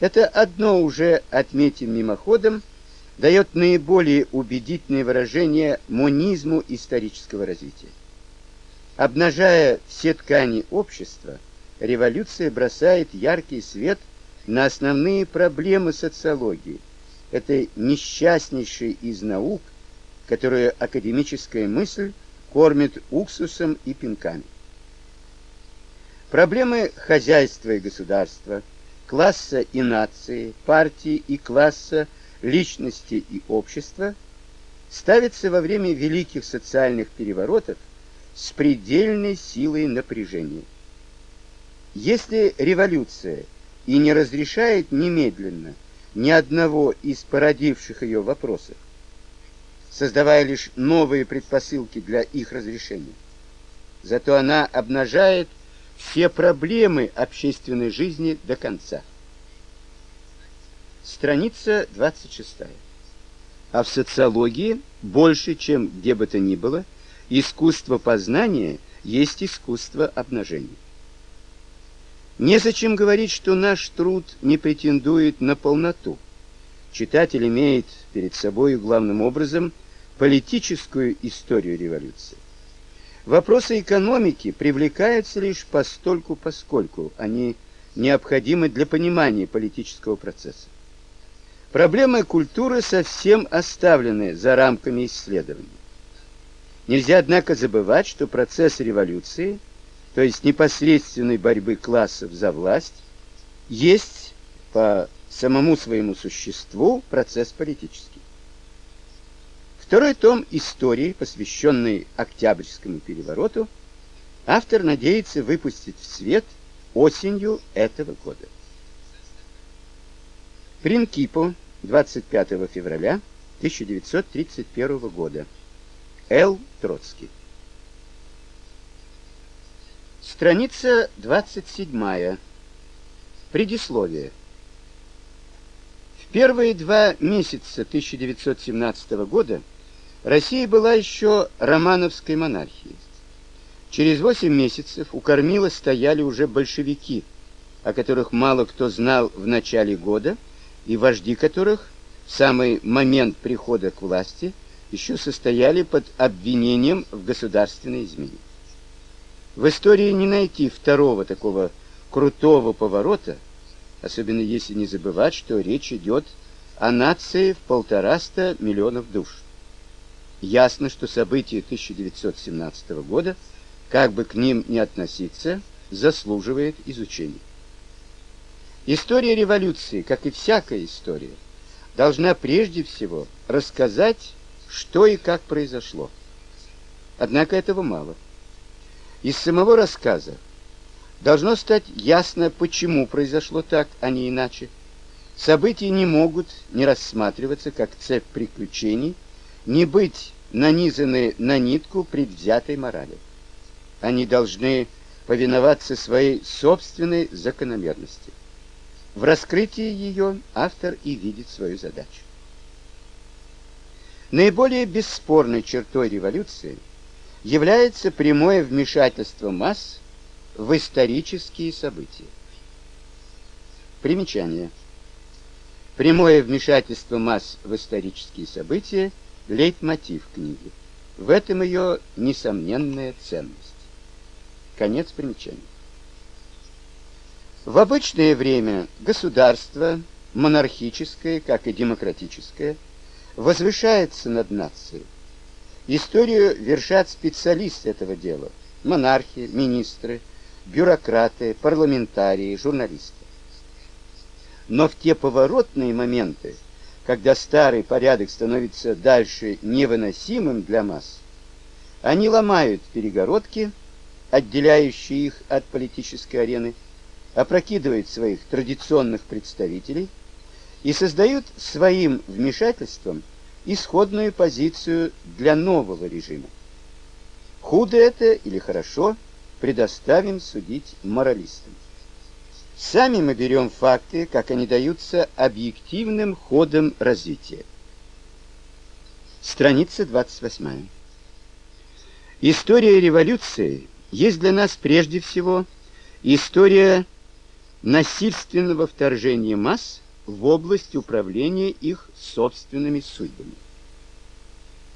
Это одно уже отметим мимоходом, дает наиболее убедительное выражение монизму исторического развития. Обнажая все ткани общества, революция бросает яркий свет на основные проблемы социологии, этой несчастнейшей из наук, которую академическая мысль кормит уксусом и пинками. Проблемы хозяйства и государства, класса и нации, партии и класса, личности и общества ставятся во время великих социальных переворотов с предельной силой напряжения. Если революция и не разрешает немедленно ни одного из породивших ее вопросов, создавая лишь новые предпосылки для их разрешения, зато она обнажает все проблемы общественной жизни до конца. Страница 26. А в социологии больше, чем где бы то ни было, искусство познания есть искусство обнажения. Незачем говорить, что наш труд не претендует на полноту. Читатель имеет перед собой главным образом политическую историю революции. Вопросы экономики привлекаются лишь постольку поскольку они необходимы для понимания политического процесса. Проблемы культуры совсем оставлены за рамками исследований. Нельзя, однако, забывать, что процесс революции, то есть непосредственной борьбы классов за власть, есть по самому своему существу процесс политический. Второй том истории, посвященный Октябрьскому перевороту, автор надеется выпустить в свет осенью этого года. Принкипо, 25 февраля 1931 года. Л. Троцкий. Страница 27. Предисловие. В первые два месяца 1917 года Россия была еще романовской монархией. Через восемь месяцев у кормила стояли уже большевики, о которых мало кто знал в начале года, и вожди которых в самый момент прихода к власти еще состояли под обвинением в государственной измене. В истории не найти второго такого крутого поворота, особенно если не забывать, что речь идет о нации в полтораста миллионов душ. Ясно, что события 1917 года, как бы к ним ни относиться, заслуживает изучения. История революции, как и всякая история, должна прежде всего рассказать, что и как произошло. Однако этого мало. Из самого рассказа должно стать ясно, почему произошло так, а не иначе. События не могут не рассматриваться как цепь приключений, не быть нанизаны на нитку предвзятой морали. Они должны повиноваться своей собственной закономерности. В раскрытии ее автор и видит свою задачу. Наиболее бесспорной чертой революции является прямое вмешательство масс в исторические события. Примечание. Прямое вмешательство масс в исторические события – лейтмотив книги. В этом ее несомненная ценность. Конец примечания. В обычное время государство, монархическое, как и демократическое, возвышается над нацией. Историю вершат специалисты этого дела: монархи, министры, бюрократы, парламентарии, журналисты. Но в те поворотные моменты, когда старый порядок становится дальше невыносимым для масс, они ломают перегородки, отделяющие их от политической арены, опрокидывают своих традиционных представителей и создают своим вмешательством исходную позицию для нового режима. Худо это или хорошо, предоставим судить моралистам. Сами мы берем факты, как они даются объективным ходом развития. Страница 28. История революции есть для нас прежде всего история насильственного вторжения масс в область управления их собственными судьбами.